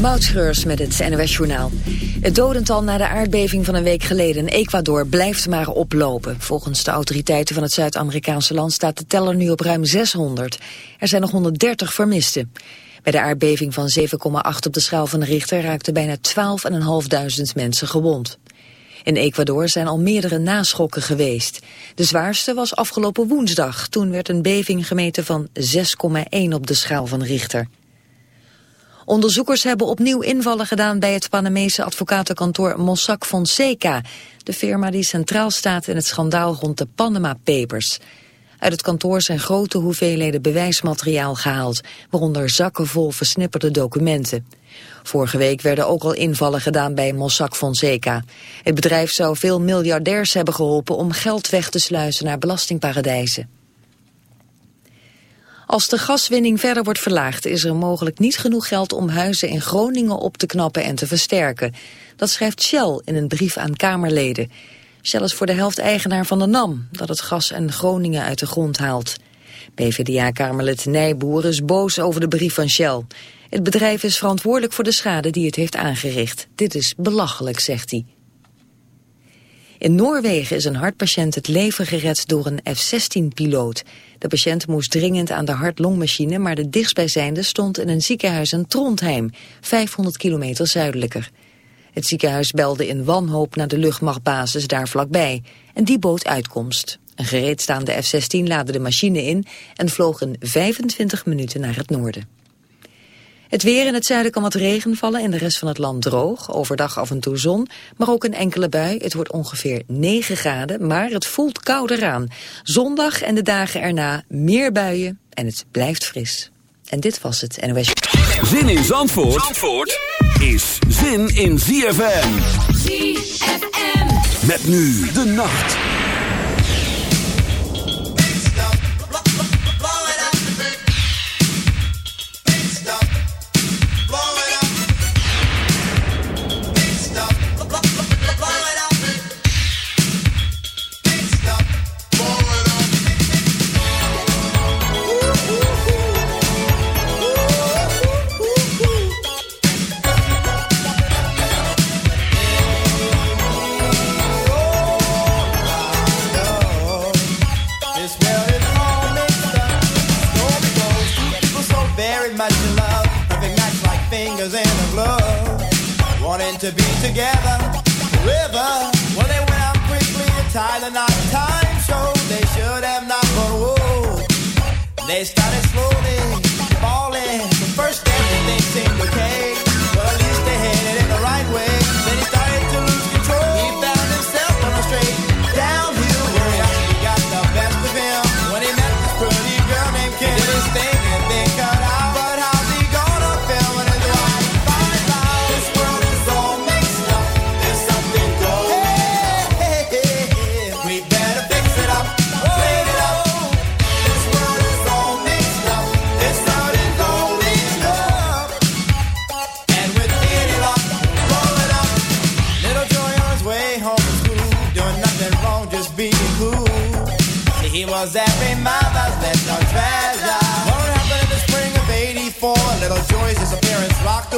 Moutschreurs met het NOS Journaal. Het dodental na de aardbeving van een week geleden in Ecuador blijft maar oplopen. Volgens de autoriteiten van het Zuid-Amerikaanse land staat de teller nu op ruim 600. Er zijn nog 130 vermisten. Bij de aardbeving van 7,8 op de schaal van Richter raakten bijna 12.500 mensen gewond. In Ecuador zijn al meerdere naschokken geweest. De zwaarste was afgelopen woensdag. Toen werd een beving gemeten van 6,1 op de schaal van Richter. Onderzoekers hebben opnieuw invallen gedaan bij het Panamese advocatenkantoor Mossack Fonseca, de firma die centraal staat in het schandaal rond de Panama Papers. Uit het kantoor zijn grote hoeveelheden bewijsmateriaal gehaald, waaronder zakken vol versnipperde documenten. Vorige week werden ook al invallen gedaan bij Mossack Fonseca. Het bedrijf zou veel miljardairs hebben geholpen om geld weg te sluizen naar belastingparadijzen. Als de gaswinning verder wordt verlaagd is er mogelijk niet genoeg geld om huizen in Groningen op te knappen en te versterken. Dat schrijft Shell in een brief aan Kamerleden. Shell is voor de helft eigenaar van de NAM, dat het gas en Groningen uit de grond haalt. PvdA-kamerlid Nijboer is boos over de brief van Shell. Het bedrijf is verantwoordelijk voor de schade die het heeft aangericht. Dit is belachelijk, zegt hij. In Noorwegen is een hartpatiënt het leven gered door een F-16-piloot. De patiënt moest dringend aan de hart-longmachine... maar de dichtstbijzijnde stond in een ziekenhuis in Trondheim... 500 kilometer zuidelijker. Het ziekenhuis belde in wanhoop naar de luchtmachtbasis daar vlakbij. En die bood uitkomst. Een gereedstaande F-16 laadde de machine in... en vloog in 25 minuten naar het noorden. Het weer in het zuiden kan wat regen vallen, in de rest van het land droog. Overdag af en toe zon, maar ook een enkele bui. Het wordt ongeveer 9 graden, maar het voelt kouder aan. Zondag en de dagen erna meer buien en het blijft fris. En dit was het NOS. Zin in Zandvoort, Zandvoort is zin in ZFM. ZFM. Met nu de nacht.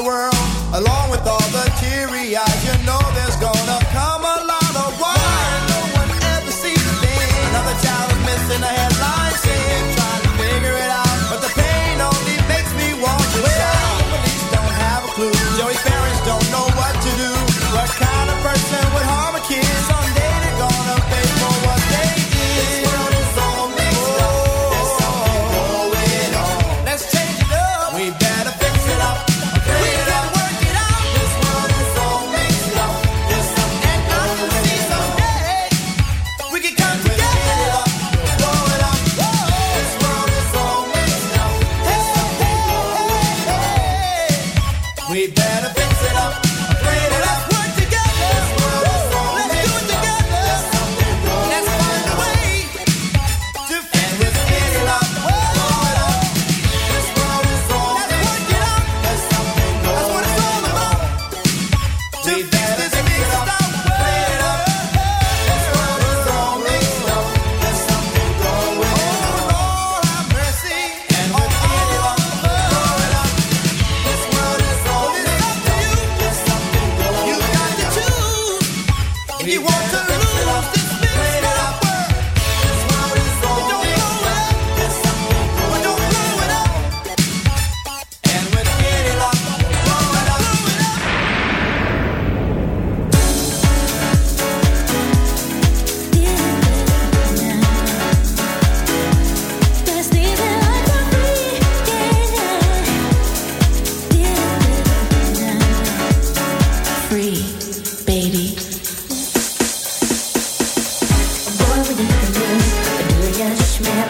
The world. Along with all the teary eyes, будет вниз, дуешь меня.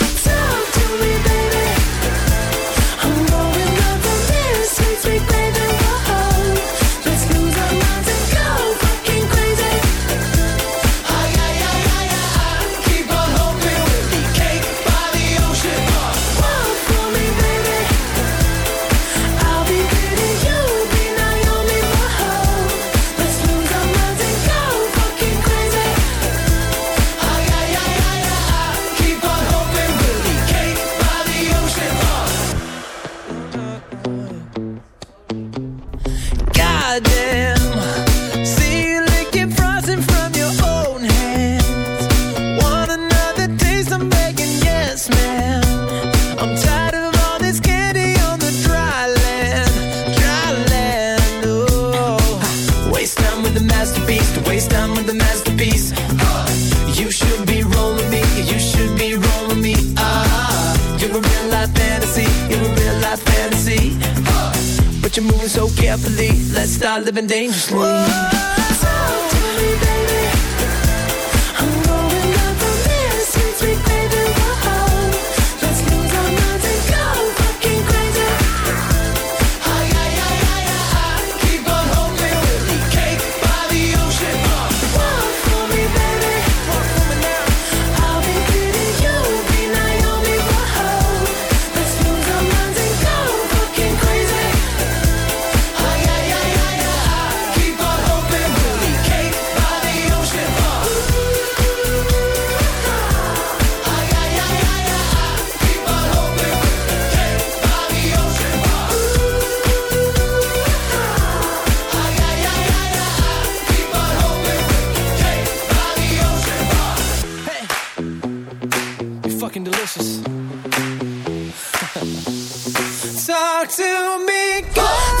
talk to me.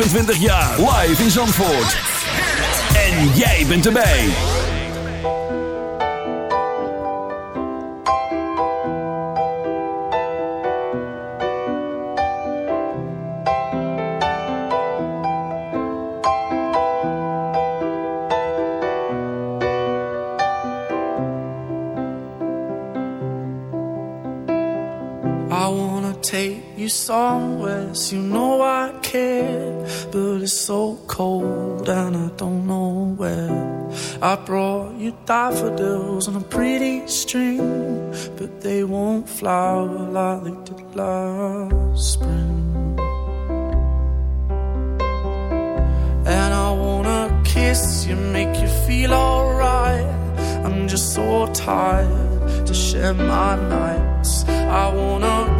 25 jaar. flower like they did last spring. And I wanna kiss you, make you feel alright. I'm just so tired to share my nights. I wanna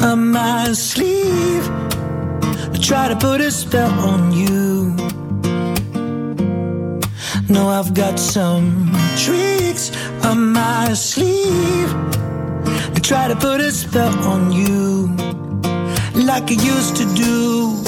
up my sleeve I try to put a spell on you. No, I've got some tricks up my sleeve I try to put a spell on you like I used to do.